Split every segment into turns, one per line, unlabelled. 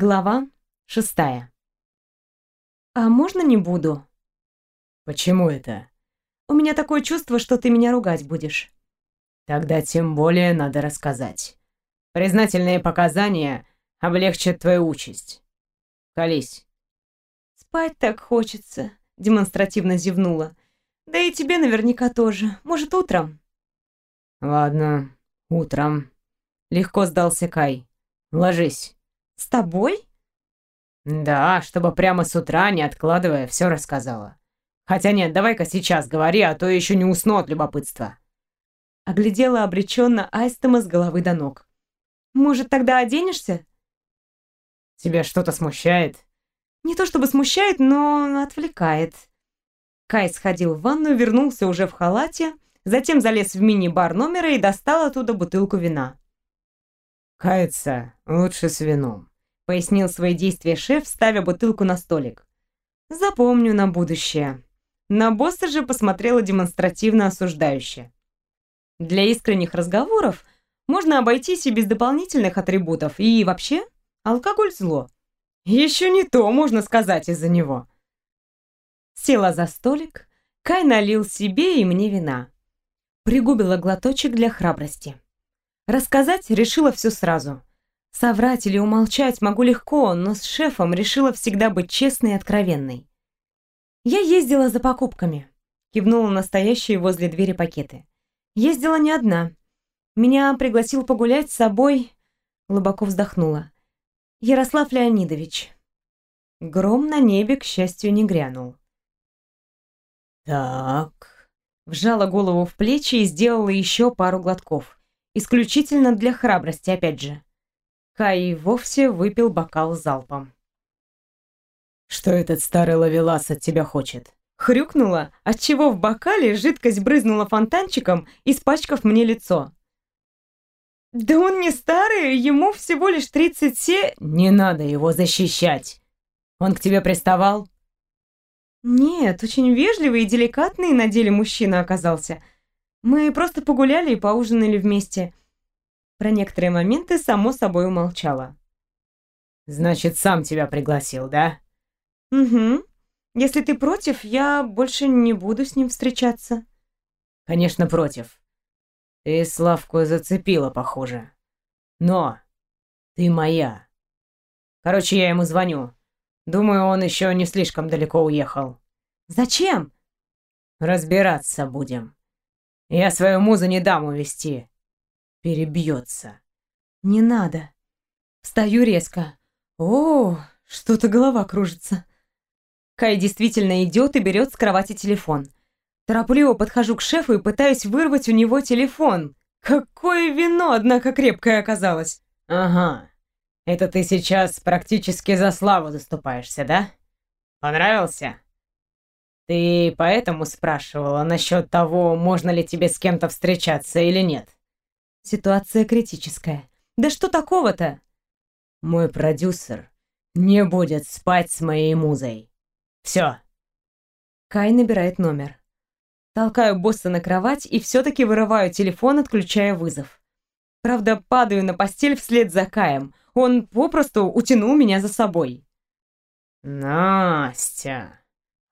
Глава шестая. «А можно не буду?»
«Почему это?»
«У меня такое чувство, что ты меня ругать будешь».
«Тогда тем более надо рассказать. Признательные показания облегчат твою участь. Колись».
«Спать так хочется», — демонстративно зевнула. «Да и тебе наверняка тоже. Может, утром?»
«Ладно, утром». Легко сдался Кай. «Ложись».
«С тобой?»
«Да, чтобы прямо с утра, не откладывая, все рассказала. Хотя нет, давай-ка сейчас говори, а то я еще не усну от любопытства».
Оглядела обреченно Айстема с головы до ног. «Может, тогда оденешься?»
«Тебя что-то смущает?»
«Не то чтобы смущает, но отвлекает». Кай сходил в ванную, вернулся уже в халате, затем залез в мини-бар номера и достал оттуда бутылку вина.
«Каяться лучше с вином», —
пояснил свои действия шеф, ставя бутылку на столик. «Запомню на будущее». На босса же посмотрела демонстративно осуждающе. Для искренних разговоров можно обойтись и без дополнительных атрибутов, и вообще алкоголь зло. Еще не то, можно сказать, из-за него. Села за столик, Кай налил себе и мне вина. Пригубила глоточек для храбрости. Рассказать решила все сразу. Соврать или умолчать могу легко, но с шефом решила всегда быть честной и откровенной. Я ездила за покупками. Кивнула настоящие возле двери пакеты. Ездила не одна. Меня пригласил погулять с собой. Глубоко вздохнула. Ярослав Леонидович. Гром на небе, к счастью, не грянул.
«Так...»
Вжала голову в плечи и сделала еще пару глотков. Исключительно для храбрости, опять же. Кай вовсе выпил бокал залпом.
«Что этот старый ловелас от тебя хочет?»
Хрюкнула, отчего в бокале жидкость брызнула фонтанчиком, испачкав мне лицо. «Да он не старый, ему всего лишь тридцать се...»
«Не надо его защищать! Он к тебе приставал?»
«Нет, очень вежливый и деликатный на деле мужчина оказался. Мы просто погуляли и поужинали вместе». Про некоторые моменты само собой умолчала.
«Значит, сам тебя пригласил, да?»
«Угу. Если ты против, я больше не буду с ним встречаться».
«Конечно, против. Ты Славку зацепила, похоже. Но ты моя. Короче, я ему звоню. Думаю, он еще не слишком далеко уехал».
«Зачем?»
«Разбираться будем. Я свою музу не дам увести. Перебьется».
«Не надо». Встаю резко. «О, что-то голова кружится». Кай действительно идет и берет с кровати телефон. Торопливо подхожу к шефу и пытаюсь вырвать у него телефон. Какое вино, однако, крепкое оказалось.
Ага. Это ты сейчас практически за славу заступаешься, да? Понравился? Ты поэтому спрашивала насчет того, можно ли тебе с кем-то встречаться или нет?
Ситуация критическая. Да что такого-то?
Мой продюсер не будет спать с моей музой. Все.
Кай набирает номер. Толкаю босса на кровать и все-таки вырываю телефон, отключая вызов. Правда, падаю на постель вслед за Каем. Он попросту утянул меня за собой.
«Настя!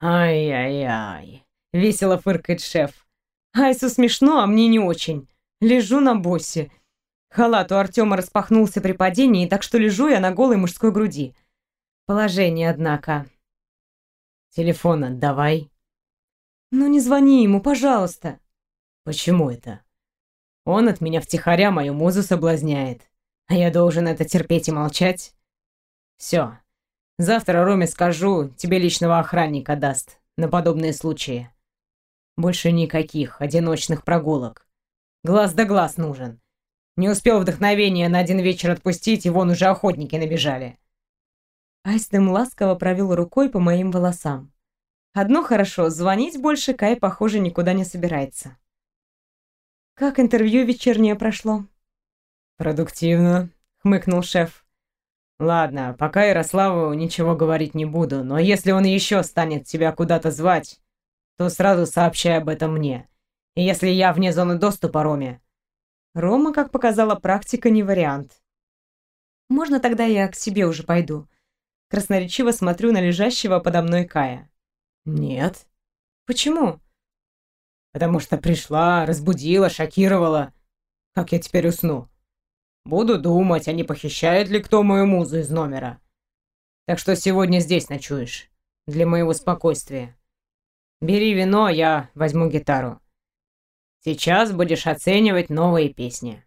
Ай-яй-яй!» — весело фыркает шеф.
Айсу смешно, а мне не очень. Лежу на боссе. Халат у Артема распахнулся при падении, так что лежу я на голой мужской груди. Положение, однако.
Телефон отдавай.
Ну не звони ему, пожалуйста.
Почему это? Он от меня втихаря мою музу соблазняет. А я должен это терпеть и молчать? Все. Завтра Роме скажу, тебе личного охранника даст на подобные случаи. Больше никаких одиночных прогулок. Глаз да глаз нужен. Не успел вдохновение на один вечер отпустить, и вон уже охотники набежали.
Айстем ласково провел рукой по моим волосам. Одно хорошо, звонить больше Кай, похоже, никуда не собирается. «Как интервью вечернее прошло?»
«Продуктивно», — хмыкнул шеф. «Ладно, пока Ярославу ничего говорить не буду, но если он еще станет тебя куда-то звать, то сразу сообщай об этом мне. Если я вне зоны доступа Роме...»
Рома, как показала практика, не вариант. Можно тогда я к себе уже пойду? Красноречиво смотрю на лежащего подо мной Кая.
Нет.
Почему?
Потому что пришла, разбудила, шокировала. Как я теперь усну? Буду думать, а не похищает ли кто мою музу из номера. Так что сегодня здесь ночуешь. Для моего спокойствия. Бери вино, я возьму гитару. Сейчас будешь оценивать новые песни.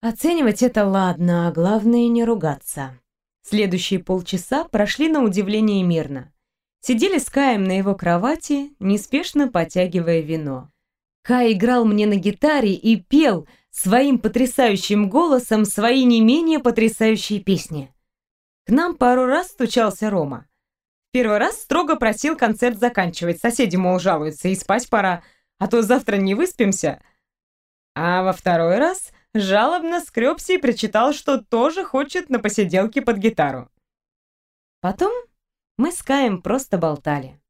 Оценивать это ладно, а главное не ругаться. Следующие полчаса прошли на удивление мирно. Сидели с Каем на его кровати, неспешно потягивая вино. Кай играл мне на гитаре и пел своим потрясающим голосом свои не менее потрясающие песни. К нам пару раз стучался Рома. Первый раз строго просил концерт заканчивать, соседи, мол, жалуются, и спать пора, а то завтра не выспимся. А во второй раз жалобно скребся и прочитал, что тоже хочет на посиделке под гитару. Потом мы с Каем просто болтали.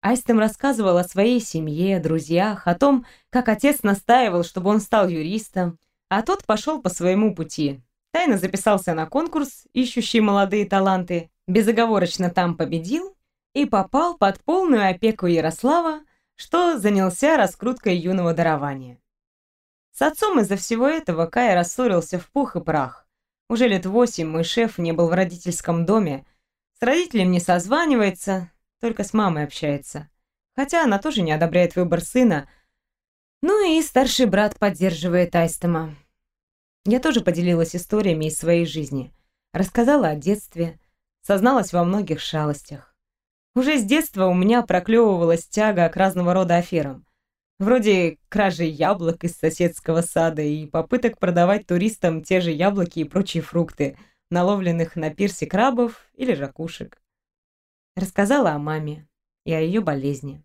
Айстем рассказывал о своей семье, друзьях, о том, как отец настаивал, чтобы он стал юристом, а тот пошел по своему пути. Тайно записался на конкурс, ищущий молодые таланты, безоговорочно там победил и попал под полную опеку Ярослава, что занялся раскруткой юного дарования. С отцом из-за всего этого Кай рассорился в пух и прах. Уже лет восемь мой шеф не был в родительском доме, с родителем не созванивается, только с мамой общается. Хотя она тоже не одобряет выбор сына. Ну и старший брат поддерживает Айстема. Я тоже поделилась историями из своей жизни. Рассказала о детстве, созналась во многих шалостях. Уже с детства у меня проклевывалась тяга к разного рода аферам. Вроде кражи яблок из соседского сада и попыток продавать туристам те же яблоки и прочие фрукты, наловленных на пирсе крабов или ракушек. Рассказала о маме и о ее болезни.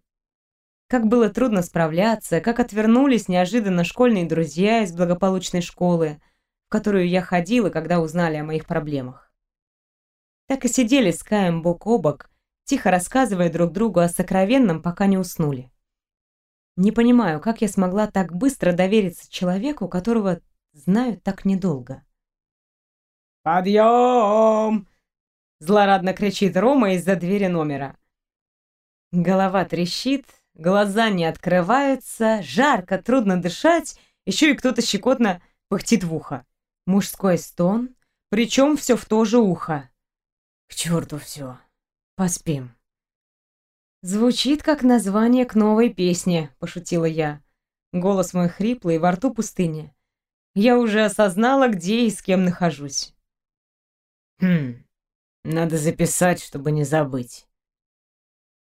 Как было трудно справляться, как отвернулись неожиданно школьные друзья из благополучной школы, в которую я ходила, когда узнали о моих проблемах. Так и сидели с Каем бок о бок, тихо рассказывая друг другу о сокровенном, пока не уснули. Не понимаю, как я смогла так быстро довериться человеку, которого знаю так недолго.
«Подъем!»
Злорадно кричит Рома из-за двери номера. Голова трещит, глаза не открываются, жарко, трудно дышать, еще и кто-то щекотно пыхтит в ухо. Мужской стон, причем все в то же ухо. К черту все. Поспим. Звучит как название к новой песне, пошутила я. Голос мой хриплый, во рту пустыня. Я уже осознала, где и с кем нахожусь.
Хм, надо записать, чтобы не забыть.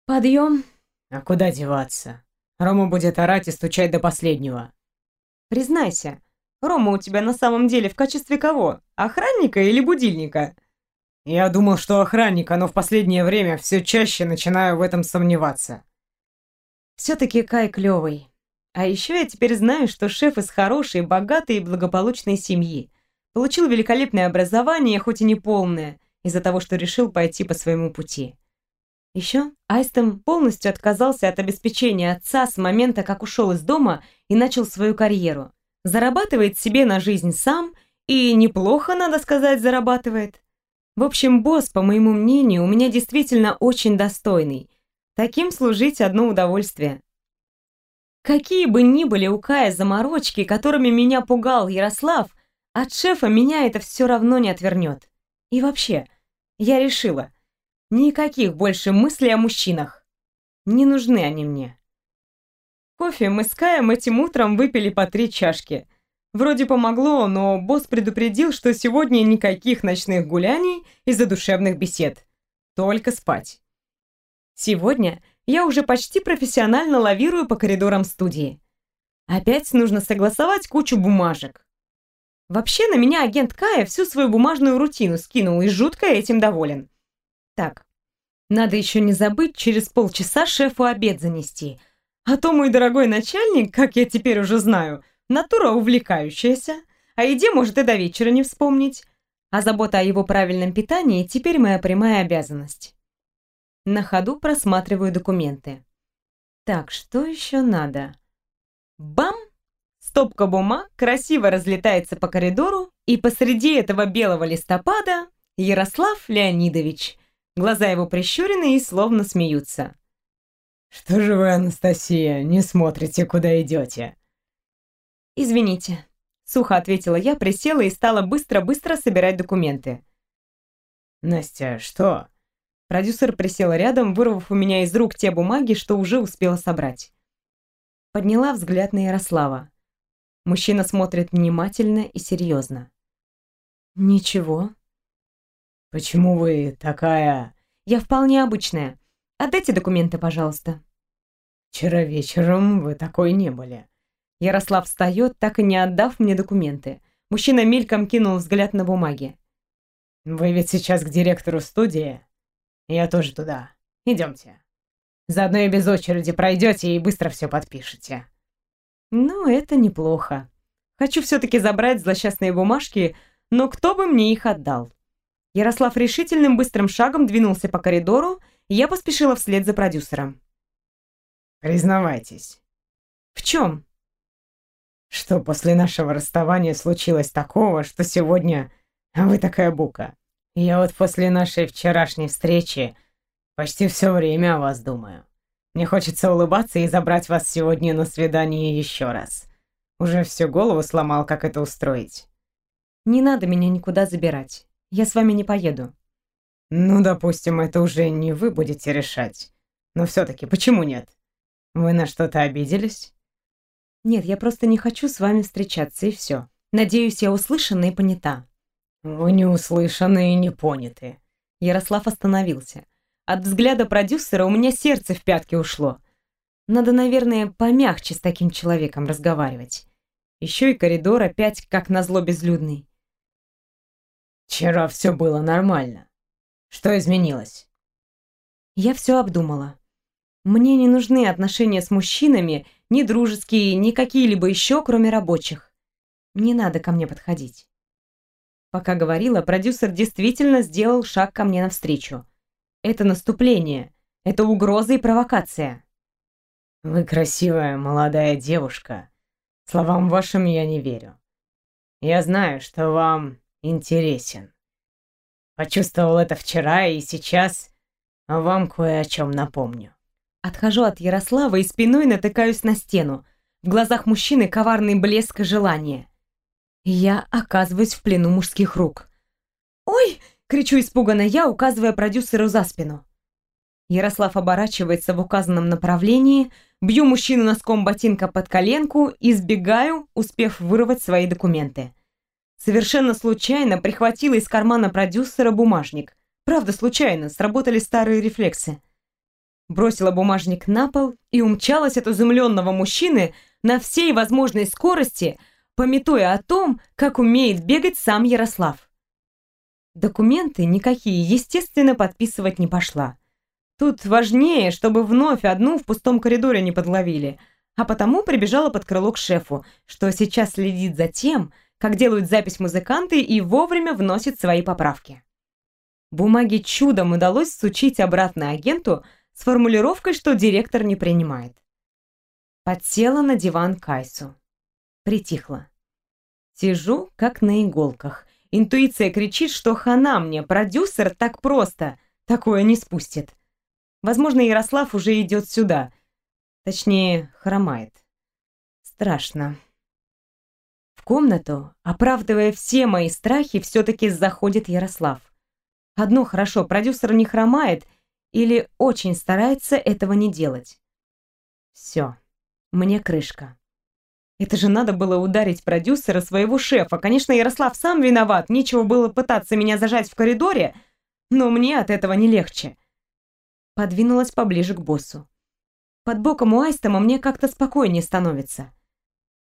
Подъем.
А куда деваться? Рома будет орать и стучать до последнего.
Признайся, Рома у тебя на самом деле в качестве кого? Охранника или будильника?
Я думал, что охранника, но в последнее время все чаще начинаю в этом сомневаться.
Все-таки Кай клевый. А еще я теперь знаю, что шеф из хорошей, богатой и благополучной семьи. Получил великолепное образование, хоть и не полное, из-за того, что решил пойти по своему пути. Еще Айстем полностью отказался от обеспечения отца с момента, как ушел из дома и начал свою карьеру. Зарабатывает себе на жизнь сам и неплохо, надо сказать, зарабатывает. В общем, босс, по моему мнению, у меня действительно очень достойный. Таким служить одно удовольствие. Какие бы ни были у Кая заморочки, которыми меня пугал Ярослав, от шефа меня это все равно не отвернет. И вообще, я решила, никаких больше мыслей о мужчинах. Не нужны они мне. Кофе мы с Каем этим утром выпили по три чашки. Вроде помогло, но босс предупредил, что сегодня никаких ночных гуляний и задушевных бесед. Только спать. Сегодня я уже почти профессионально лавирую по коридорам студии. Опять нужно согласовать кучу бумажек. Вообще на меня агент Кая всю свою бумажную рутину скинул и жутко этим доволен. Так, надо еще не забыть через полчаса шефу обед занести. А то мой дорогой начальник, как я теперь уже знаю, натура увлекающаяся, о еде может и до вечера не вспомнить. А забота о его правильном питании теперь моя прямая обязанность. На ходу просматриваю документы. Так, что еще надо? Бам! Стопка бумаг красиво разлетается по коридору, и посреди этого белого листопада Ярослав Леонидович. Глаза его прищурены и словно смеются.
«Что же вы, Анастасия, не смотрите, куда идете?»
«Извините», — сухо ответила я, присела и стала быстро-быстро собирать документы.
«Настя, что?»
Продюсер присел рядом, вырвав у меня из рук те бумаги, что уже успела собрать. Подняла взгляд на Ярослава. Мужчина смотрит внимательно и серьезно. «Ничего».
«Почему вы такая...»
«Я вполне обычная. Отдайте документы, пожалуйста».
«Вчера вечером вы такой не были».
Ярослав встает, так и не отдав мне документы. Мужчина мельком кинул взгляд на бумаги.
«Вы ведь сейчас к директору студии?» «Я тоже туда. Идемте. Заодно и без очереди пройдете и быстро все подпишете».
«Ну, это неплохо. Хочу все-таки забрать злосчастные бумажки, но кто бы мне их отдал?» Ярослав решительным быстрым шагом двинулся по коридору, и я поспешила вслед за продюсером.
«Признавайтесь».
«В чем?»
«Что после нашего расставания случилось такого, что сегодня вы такая бука? Я вот после нашей вчерашней встречи почти все время о вас думаю. Мне хочется улыбаться и забрать вас сегодня на свидание еще раз. Уже всю голову сломал, как это устроить.
Не надо меня никуда забирать. Я с вами не поеду.
Ну, допустим, это уже не вы будете решать. Но все-таки почему нет? Вы на что-то обиделись?
Нет, я просто не хочу с вами встречаться, и все. Надеюсь, я услышана и понята.
Вы не услышаны и не поняты.
Ярослав остановился. От взгляда продюсера у меня сердце в пятки ушло. Надо, наверное, помягче с таким человеком разговаривать. Еще и коридор опять как назло безлюдный.
Вчера все было нормально. Что изменилось?
Я все обдумала. Мне не нужны отношения с мужчинами, ни дружеские, ни какие-либо еще, кроме рабочих. Не надо ко мне подходить. Пока говорила, продюсер действительно сделал шаг ко мне навстречу. Это наступление. Это угроза и провокация.
Вы красивая молодая девушка. Словам вашим я не верю. Я знаю, что вам интересен. Почувствовал это вчера и сейчас вам кое о чем напомню.
Отхожу от Ярослава и спиной натыкаюсь на стену. В глазах мужчины коварный блеск и желание. Я оказываюсь в плену мужских рук. «Ой!» Кричу испуганно я, указывая продюсеру за спину. Ярослав оборачивается в указанном направлении, бью мужчину носком ботинка под коленку и сбегаю, успев вырвать свои документы. Совершенно случайно прихватила из кармана продюсера бумажник. Правда, случайно, сработали старые рефлексы. Бросила бумажник на пол и умчалась от изумленного мужчины на всей возможной скорости, пометуя о том, как умеет бегать сам Ярослав. Документы никакие, естественно, подписывать не пошла. Тут важнее, чтобы вновь одну в пустом коридоре не подловили, а потому прибежала под крыло к шефу, что сейчас следит за тем, как делают запись музыканты и вовремя вносит свои поправки. Бумаги чудом удалось сучить обратно агенту с формулировкой, что директор не принимает. Подсела на диван Кайсу. Притихла. Сижу, как на иголках, Интуиция кричит, что хана мне, продюсер так просто, такое не спустит. Возможно, Ярослав уже идет сюда. Точнее, хромает. Страшно. В комнату, оправдывая все мои страхи, все-таки заходит Ярослав. Одно хорошо, продюсер не хромает или очень старается этого не делать. Все, мне крышка. Это же надо было ударить продюсера своего шефа. Конечно, Ярослав сам виноват, нечего было пытаться меня зажать в коридоре, но мне от этого не легче. Подвинулась поближе к боссу. Под боком у Айстома мне как-то спокойнее становится.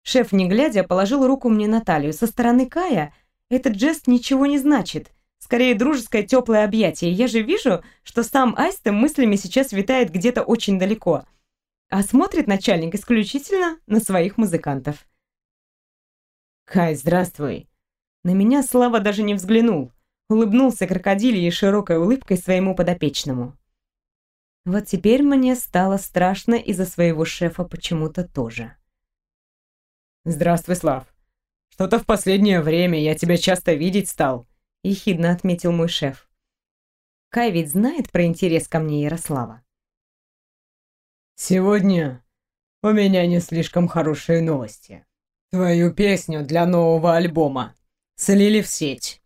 Шеф, не глядя, положил руку мне на талию. Со стороны Кая этот жест ничего не значит. Скорее, дружеское теплое объятие. Я же вижу, что сам Айстом мыслями сейчас витает где-то очень далеко — а смотрит начальник исключительно на своих музыкантов.
«Кай, здравствуй!»
На меня Слава даже не взглянул, улыбнулся крокодильей широкой улыбкой своему подопечному. Вот теперь мне стало страшно из-за своего шефа почему-то тоже.
Здравствуй, Слав. Что-то в последнее время я тебя часто видеть стал, ехидно отметил мой шеф.
Кай ведь знает про интерес ко мне Ярослава.
Сегодня у меня не слишком хорошие новости. Твою песню для нового альбома слили в сеть.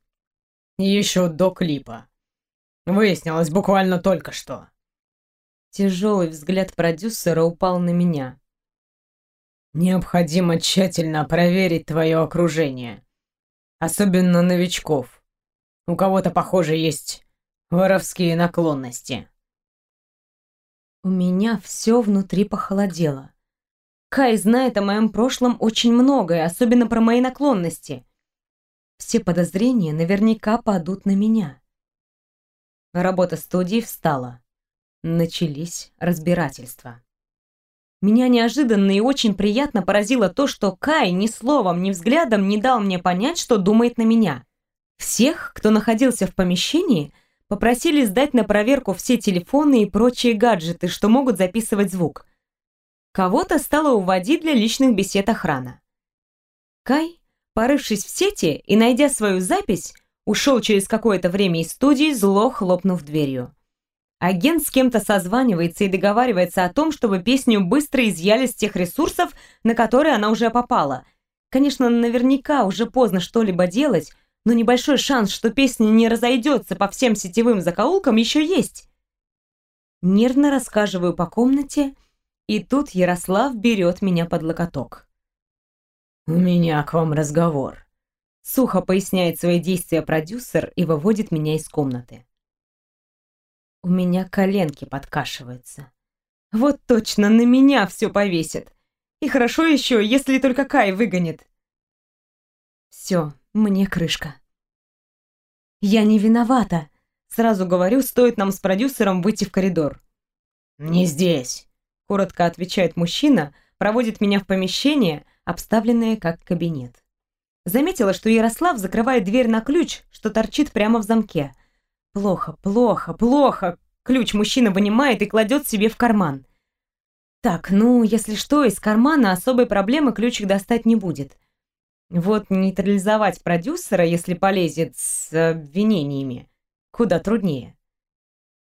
Еще до клипа. Выяснилось буквально только что.
Тяжелый взгляд продюсера упал на меня.
Необходимо тщательно проверить твое окружение. Особенно новичков. У кого-то, похоже, есть воровские наклонности.
У меня все внутри похолодело. Кай знает о моем прошлом очень многое, особенно про мои наклонности. Все подозрения наверняка падут на меня. Работа студии встала. Начались разбирательства. Меня неожиданно и очень приятно поразило то, что Кай ни словом, ни взглядом не дал мне понять, что думает на меня. Всех, кто находился в помещении, попросили сдать на проверку все телефоны и прочие гаджеты, что могут записывать звук. Кого-то стала уводить для личных бесед охрана. Кай, порывшись в сети и найдя свою запись, ушел через какое-то время из студии, зло хлопнув дверью. Агент с кем-то созванивается и договаривается о том, чтобы песню быстро изъяли с тех ресурсов, на которые она уже попала. Конечно, наверняка уже поздно что-либо делать, но небольшой шанс, что песня не разойдется по всем сетевым закоулкам, еще есть. Нервно рассказываю по комнате и тут Ярослав берет меня под локоток.
«У меня к вам разговор», —
сухо поясняет свои действия продюсер и выводит меня из комнаты. У меня коленки подкашиваются. Вот точно на меня все повесит. И хорошо еще, если только Кай выгонит. Все, мне крышка. Я не виновата. Сразу говорю, стоит нам с продюсером выйти в коридор.
«Не здесь»,
коротко отвечает мужчина, проводит меня в помещение, обставленное как кабинет. Заметила, что Ярослав закрывает дверь на ключ, что торчит прямо в замке. Плохо, плохо, плохо. Ключ мужчина вынимает и кладет себе в карман. Так, ну, если что, из кармана особой проблемы ключик достать не будет. Вот нейтрализовать продюсера, если полезет с обвинениями, куда труднее.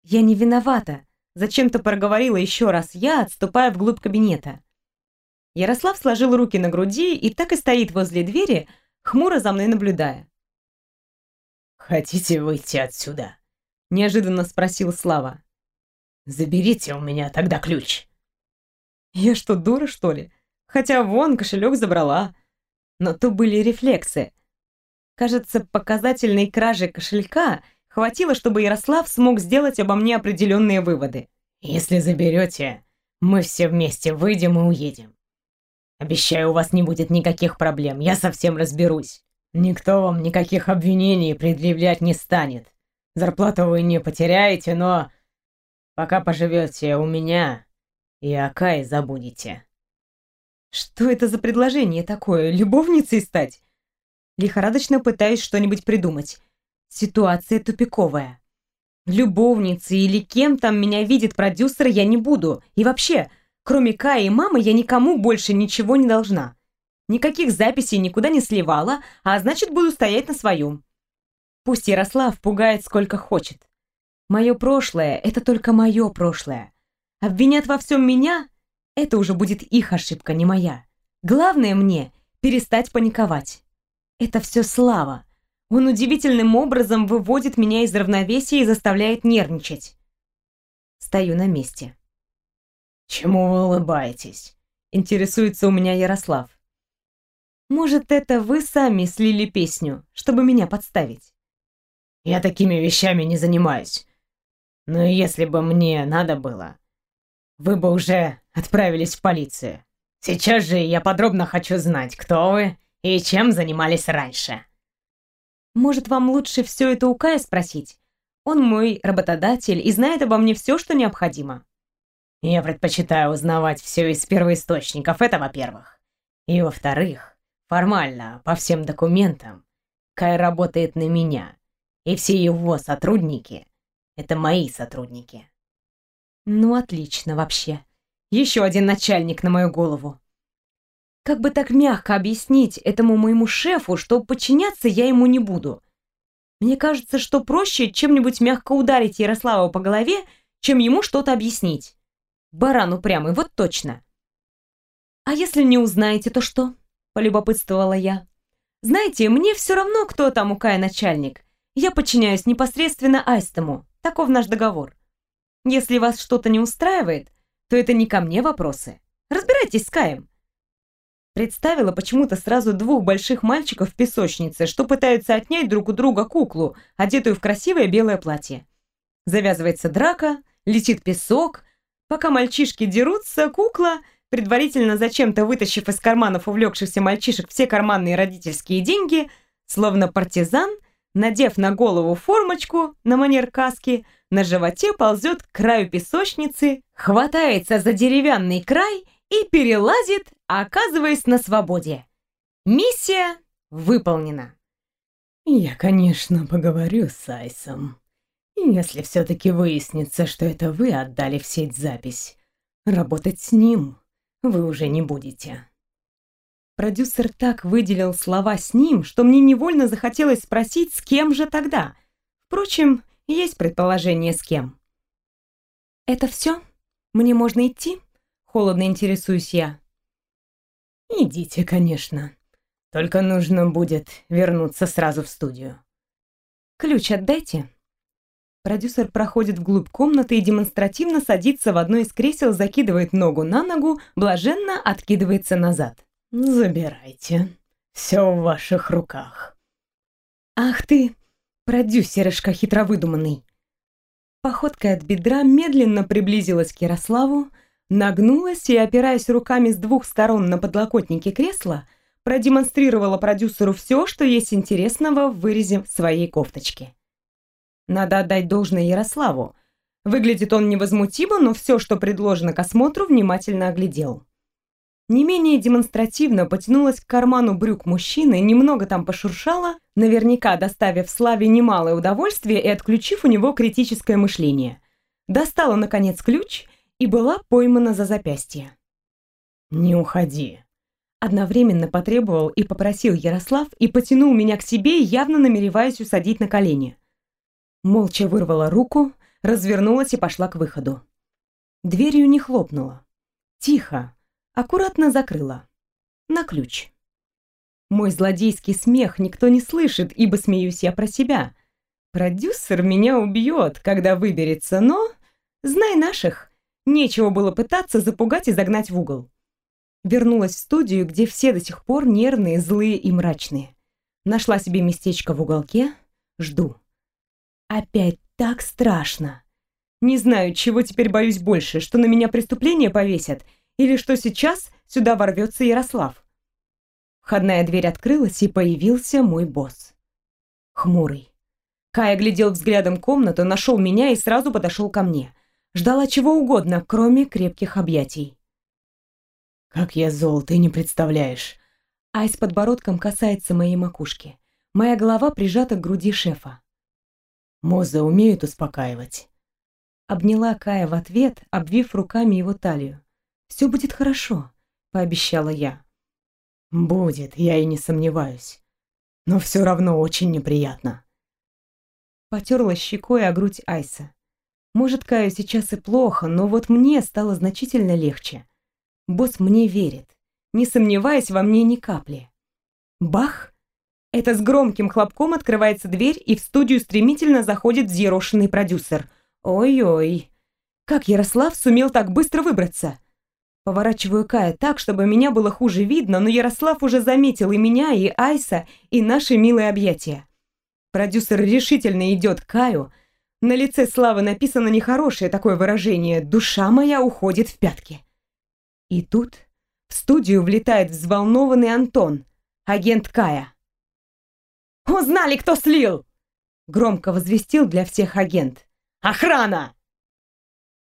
Я не виновата. Зачем-то проговорила еще раз я, отступая вглубь кабинета. Ярослав сложил руки на груди и так и стоит возле двери, хмуро за мной наблюдая.
«Хотите выйти отсюда?»
— неожиданно спросил Слава.
«Заберите у меня тогда ключ».
«Я что, дура, что ли? Хотя вон, кошелек забрала. Но то были рефлексы. Кажется, показательной кражи кошелька — Хватило, чтобы Ярослав смог сделать обо мне определенные выводы.
«Если заберете, мы все вместе выйдем и уедем. Обещаю, у вас не будет никаких проблем, я совсем разберусь. Никто вам никаких обвинений предъявлять не станет. Зарплату вы не потеряете, но пока поживете у меня, и о забудете».
«Что это за предложение такое? Любовницей стать?» Лихорадочно пытаюсь что-нибудь придумать. Ситуация тупиковая. Любовницей или кем там меня видит продюсер я не буду. И вообще, кроме Каи и мамы, я никому больше ничего не должна. Никаких записей никуда не сливала, а значит, буду стоять на своем. Пусть Ярослав пугает сколько хочет. Мое прошлое — это только мое прошлое. Обвинят во всем меня — это уже будет их ошибка, не моя. Главное мне — перестать паниковать. Это все слава. Он удивительным образом выводит меня из равновесия и заставляет нервничать. Стою на месте.
«Чему вы улыбаетесь?»
— интересуется у меня Ярослав. «Может, это вы сами слили песню, чтобы меня подставить?»
«Я такими вещами не занимаюсь. Но если бы мне надо было, вы бы уже отправились в полицию. Сейчас же я подробно хочу знать, кто вы и чем занимались раньше».
Может, вам лучше все это у Кая спросить? Он мой работодатель и знает обо мне все, что необходимо.
Я предпочитаю узнавать все из первоисточников, это во-первых. И во-вторых, формально, по всем документам, Кай работает на меня, и все его сотрудники — это мои сотрудники.
Ну, отлично вообще. Еще один начальник на мою голову. Как бы так мягко объяснить этому моему шефу, что подчиняться я ему не буду? Мне кажется, что проще чем-нибудь мягко ударить Ярослава по голове, чем ему что-то объяснить. Баран упрямый, вот точно. «А если не узнаете, то что?» – полюбопытствовала я. «Знаете, мне все равно, кто там у Кая начальник. Я подчиняюсь непосредственно Айстому. Таков наш договор. Если вас что-то не устраивает, то это не ко мне вопросы. Разбирайтесь с Каем. Представила почему-то сразу двух больших мальчиков в песочнице, что пытаются отнять друг у друга куклу, одетую в красивое белое платье. Завязывается драка, летит песок. Пока мальчишки дерутся, кукла, предварительно зачем-то вытащив из карманов увлекшихся мальчишек все карманные родительские деньги, словно партизан, надев на голову формочку на манер каски, на животе ползет к краю песочницы, хватается за деревянный край и перелазит, оказываясь на свободе. Миссия выполнена.
Я, конечно, поговорю с Айсом. Если все-таки выяснится, что это вы отдали в сеть запись, работать с ним вы уже не будете.
Продюсер так выделил слова с ним, что мне невольно захотелось спросить, с кем же тогда. Впрочем, есть предположение, с кем. «Это все? Мне можно идти?» Холодно интересуюсь я.
«Идите, конечно. Только нужно будет вернуться сразу в студию».
«Ключ отдайте». Продюсер проходит вглубь комнаты и демонстративно садится в одно из кресел, закидывает ногу на ногу, блаженно откидывается назад.
«Забирайте. Все в ваших руках».
«Ах ты, продюсерышка хитровыдуманный!» Походкой от бедра медленно приблизилась к Ярославу, нагнулась и, опираясь руками с двух сторон на подлокотники кресла, продемонстрировала продюсеру все, что есть интересного в вырезе своей кофточки. Надо отдать должное Ярославу. Выглядит он невозмутимо, но все, что предложено к осмотру, внимательно оглядел. Не менее демонстративно потянулась к карману брюк мужчины, немного там пошуршала, наверняка доставив Славе немалое удовольствие и отключив у него критическое мышление. Достала, наконец, ключ и была поймана за запястье.
«Не уходи»,
Одновременно потребовал и попросил Ярослав и потянул меня к себе, явно намереваясь усадить на колени. Молча вырвала руку, развернулась и пошла к выходу. Дверью не хлопнула. Тихо, аккуратно закрыла. На ключ. Мой злодейский смех никто не слышит, ибо смеюсь я про себя. Продюсер меня убьет, когда выберется, но... Знай наших, Нечего было пытаться запугать и загнать в угол. Вернулась в студию, где все до сих пор нервные, злые и мрачные. Нашла себе местечко в уголке, жду. Опять так страшно. Не знаю, чего теперь боюсь больше, что на меня преступление повесят, или что сейчас сюда ворвется Ярослав. Входная дверь открылась, и появился мой босс. Хмурый. Кай оглядел взглядом комнату, нашел меня и сразу подошел ко мне. Ждала чего угодно, кроме крепких объятий.
«Как я зол, ты не представляешь!»
Ай с подбородком касается моей макушки. Моя голова прижата к груди шефа.
Моза умеет успокаивать.
Обняла Кая в ответ, обвив руками его талию. «Все будет хорошо», — пообещала я.
«Будет, я и не сомневаюсь. Но все равно очень неприятно».
Потерла щекой о грудь Айса. Может, Каю сейчас и плохо, но вот мне стало значительно легче. Босс мне верит, не сомневаясь во мне ни капли. Бах! Это с громким хлопком открывается дверь, и в студию стремительно заходит взъерошенный продюсер. Ой-ой. Как Ярослав сумел так быстро выбраться? Поворачиваю Кая так, чтобы меня было хуже видно, но Ярослав уже заметил и меня, и Айса, и наши милые объятия. Продюсер решительно идет к Каю, на лице Славы написано нехорошее такое выражение «душа моя уходит в пятки». И тут в студию влетает взволнованный Антон, агент Кая. «Узнали, кто слил!» Громко возвестил для всех агент. «Охрана!